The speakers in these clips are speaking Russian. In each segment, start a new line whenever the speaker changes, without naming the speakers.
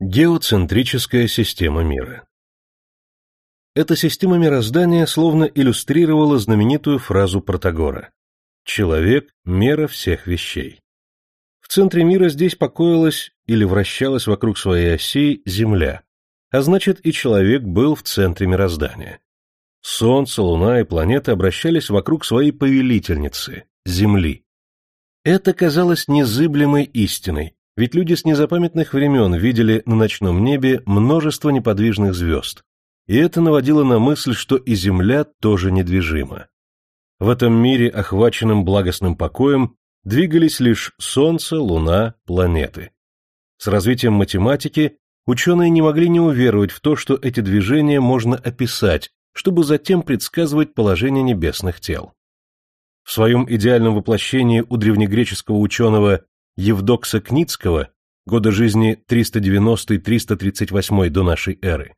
Геоцентрическая система мира Эта система мироздания словно иллюстрировала знаменитую фразу Протагора «Человек – мера всех вещей». В центре мира здесь покоилась или вращалась вокруг своей оси Земля, а значит и человек был в центре мироздания. Солнце, Луна и планеты обращались вокруг своей повелительницы – Земли. Это казалось незыблемой истиной, ведь люди с незапамятных времен видели на ночном небе множество неподвижных звезд, и это наводило на мысль, что и Земля тоже недвижима. В этом мире, охваченном благостным покоем, двигались лишь Солнце, Луна, планеты. С развитием математики ученые не могли не уверовать в то, что эти движения можно описать, чтобы затем предсказывать положение небесных тел. В своем идеальном воплощении у древнегреческого ученого Евдокса Кницкого, года жизни 390-338 до нашей эры,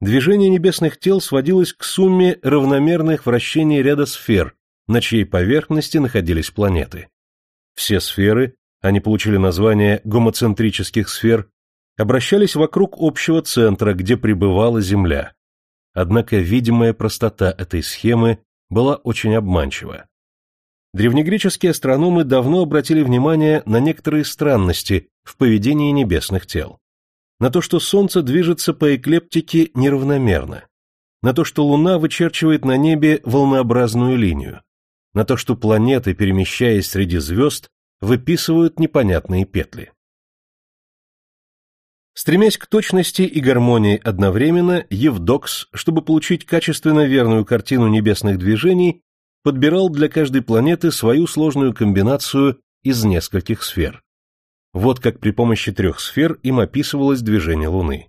движение небесных тел сводилось к сумме равномерных вращений ряда сфер, на чьей поверхности находились планеты. Все сферы, они получили название гомоцентрических сфер, обращались вокруг общего центра, где пребывала Земля. Однако видимая простота этой схемы была очень обманчива. Древнегреческие астрономы давно обратили внимание на некоторые странности в поведении небесных тел. На то, что Солнце движется по эклептике неравномерно. На то, что Луна вычерчивает на небе волнообразную линию. На то, что планеты, перемещаясь среди звезд, выписывают непонятные петли. Стремясь к точности и гармонии одновременно, Евдокс, чтобы получить качественно верную картину небесных движений, подбирал для каждой планеты свою сложную комбинацию из нескольких сфер. Вот как при помощи трех сфер им описывалось движение Луны.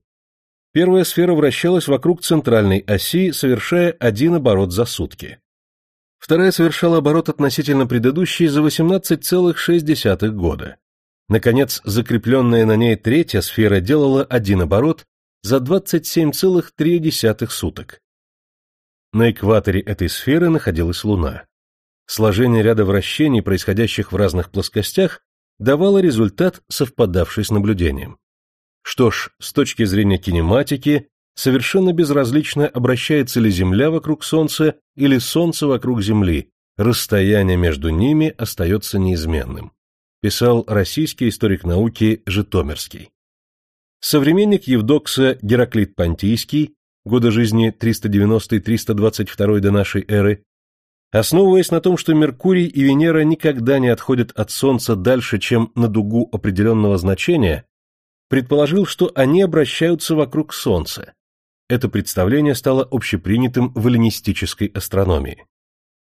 Первая сфера вращалась вокруг центральной оси, совершая один оборот за сутки. Вторая совершала оборот относительно предыдущей за 18,6 года. Наконец, закрепленная на ней третья сфера делала один оборот за 27,3 суток. На экваторе этой сферы находилась Луна. Сложение ряда вращений, происходящих в разных плоскостях, давало результат, совпадавший с наблюдением. Что ж, с точки зрения кинематики, совершенно безразлично, обращается ли Земля вокруг Солнца или Солнце вокруг Земли, расстояние между ними остается неизменным, писал российский историк науки Житомирский. Современник Евдокса Гераклит Понтийский года жизни 390-322 до нашей эры, основываясь на том, что Меркурий и Венера никогда не отходят от Солнца дальше, чем на дугу определенного значения, предположил, что они обращаются вокруг Солнца. Это представление стало общепринятым в эллинистической астрономии.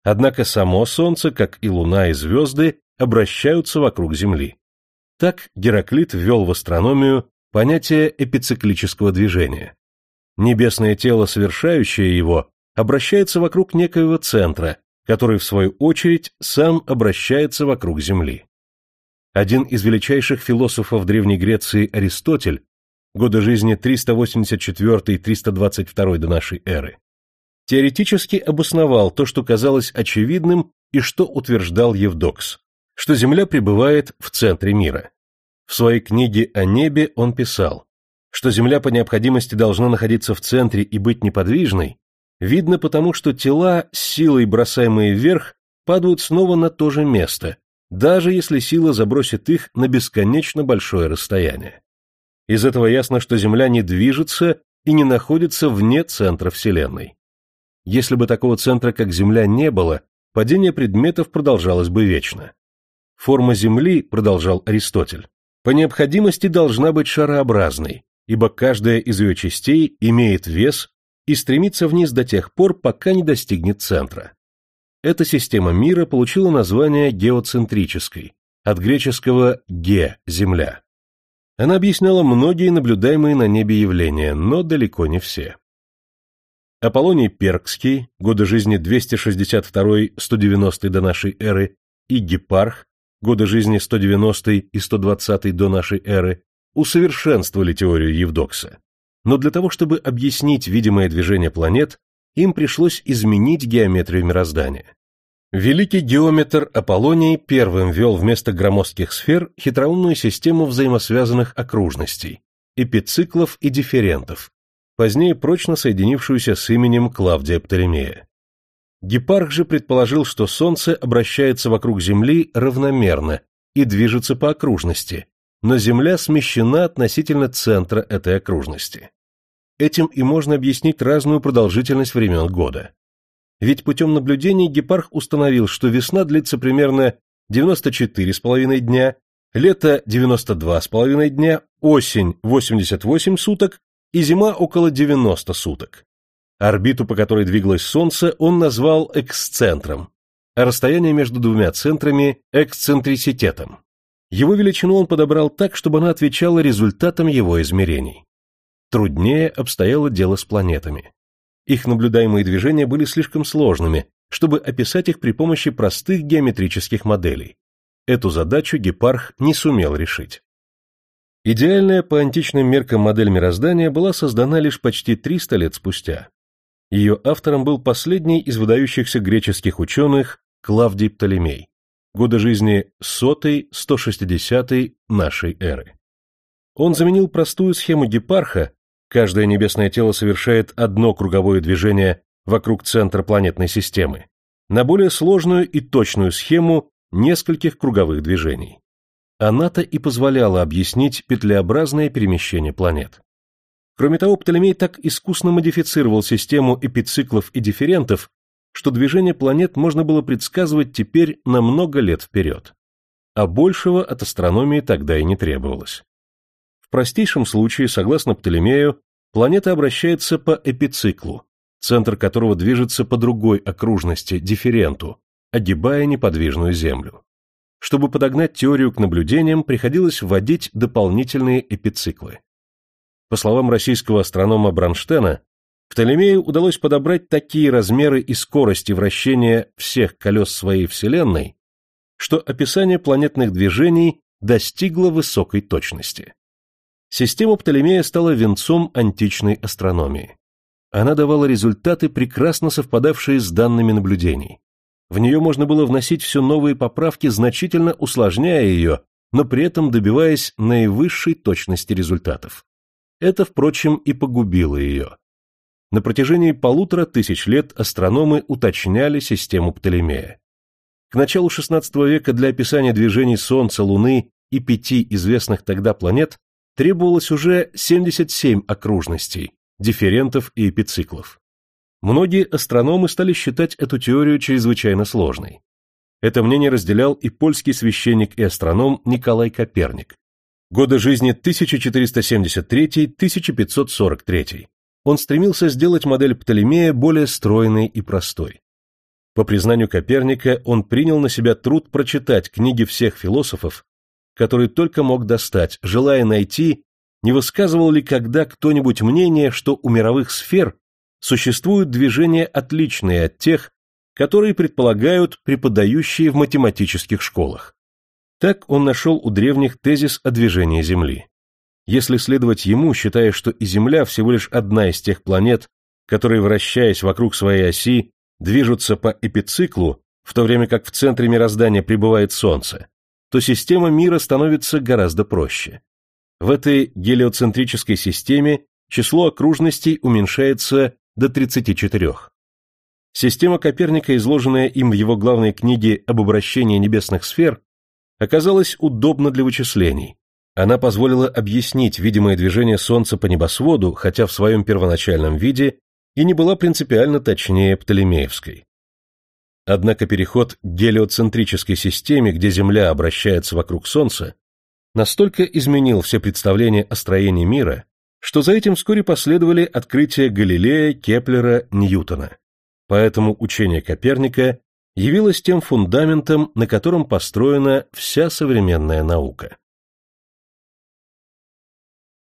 Однако само Солнце, как и Луна и звезды, обращаются вокруг Земли. Так Гераклит ввел в астрономию понятие эпициклического движения. Небесное тело, совершающее его, обращается вокруг некоего центра, который, в свою очередь, сам обращается вокруг Земли. Один из величайших философов Древней Греции Аристотель, годы жизни 384-322 до нашей эры, теоретически обосновал то, что казалось очевидным и что утверждал Евдокс, что Земля пребывает в центре мира. В своей книге о небе он писал, что Земля по необходимости должна находиться в центре и быть неподвижной, видно потому, что тела, силой бросаемые вверх, падают снова на то же место, даже если сила забросит их на бесконечно большое расстояние. Из этого ясно, что Земля не движется и не находится вне центра Вселенной. Если бы такого центра, как Земля, не было, падение предметов продолжалось бы вечно. Форма Земли, продолжал Аристотель, по необходимости должна быть шарообразной, ибо каждая из ее частей имеет вес и стремится вниз до тех пор, пока не достигнет центра. Эта система мира получила название геоцентрической, от греческого «ге» – «земля». Она объясняла многие наблюдаемые на небе явления, но далеко не все. Аполлоний Перкский, годы жизни 262-190 до нашей эры, и Гепарх, годы жизни 190 и 120 до нашей эры, усовершенствовали теорию Евдокса. Но для того, чтобы объяснить видимое движение планет, им пришлось изменить геометрию мироздания. Великий геометр Аполлоний первым ввел вместо громоздких сфер хитроумную систему взаимосвязанных окружностей, эпициклов и дифферентов, позднее прочно соединившуюся с именем Клавдия Птолемея. Гепарх же предположил, что Солнце обращается вокруг Земли равномерно и движется по окружности, но Земля смещена относительно центра этой окружности. Этим и можно объяснить разную продолжительность времен года. Ведь путем наблюдений Гепарх установил, что весна длится примерно 94,5 дня, лето 92,5 дня, осень 88 суток и зима около 90 суток. Орбиту, по которой двигалось Солнце, он назвал эксцентром, а расстояние между двумя центрами – эксцентриситетом. Его величину он подобрал так, чтобы она отвечала результатам его измерений. Труднее обстояло дело с планетами. Их наблюдаемые движения были слишком сложными, чтобы описать их при помощи простых геометрических моделей. Эту задачу Гепарх не сумел решить. Идеальная по античным меркам модель мироздания была создана лишь почти 300 лет спустя. Ее автором был последний из выдающихся греческих ученых Клавдий Птолемей. Годы жизни 100-160 нашей эры. Он заменил простую схему Гепарха, каждое небесное тело совершает одно круговое движение вокруг центра планетной системы, на более сложную и точную схему нескольких круговых движений. Она-то и позволяла объяснить петлеобразное перемещение планет. Кроме того, Птолемей так искусно модифицировал систему эпициклов и дифферентов, что движение планет можно было предсказывать теперь на много лет вперед. А большего от астрономии тогда и не требовалось. В простейшем случае, согласно Птолемею, планета обращается по эпициклу, центр которого движется по другой окружности, дифференту, огибая неподвижную Землю. Чтобы подогнать теорию к наблюдениям, приходилось вводить дополнительные эпициклы. По словам российского астронома Бронштена, Птолемею удалось подобрать такие размеры и скорости вращения всех колес своей Вселенной, что описание планетных движений достигло высокой точности. Система Птолемея стала венцом античной астрономии. Она давала результаты, прекрасно совпадавшие с данными наблюдений. В нее можно было вносить все новые поправки, значительно усложняя ее, но при этом добиваясь наивысшей точности результатов. Это, впрочем, и погубило ее. На протяжении полутора тысяч лет астрономы уточняли систему Птолемея. К началу XVI века для описания движений Солнца, Луны и пяти известных тогда планет требовалось уже 77 окружностей, дифферентов и эпициклов. Многие астрономы стали считать эту теорию чрезвычайно сложной. Это мнение разделял и польский священник и астроном Николай Коперник. Годы жизни 1473-1543. Он стремился сделать модель Птолемея более стройной и простой. По признанию Коперника, он принял на себя труд прочитать книги всех философов, которые только мог достать, желая найти, не высказывал ли когда кто-нибудь мнение, что у мировых сфер существуют движения отличные от тех, которые предполагают преподающие в математических школах. Так он нашел у древних тезис о движении Земли. Если следовать ему, считая, что и Земля всего лишь одна из тех планет, которые, вращаясь вокруг своей оси, движутся по эпициклу, в то время как в центре мироздания пребывает Солнце, то система мира становится гораздо проще. В этой гелиоцентрической системе число окружностей уменьшается до 34. Система Коперника, изложенная им в его главной книге об обращении небесных сфер, оказалась удобна для вычислений. Она позволила объяснить видимое движение Солнца по небосводу, хотя в своем первоначальном виде и не была принципиально точнее Птолемеевской. Однако переход к гелиоцентрической системе, где Земля обращается вокруг Солнца, настолько изменил все представления о строении мира, что за этим вскоре последовали открытия Галилея, Кеплера, Ньютона. Поэтому учение Коперника явилось тем фундаментом, на котором построена вся современная наука.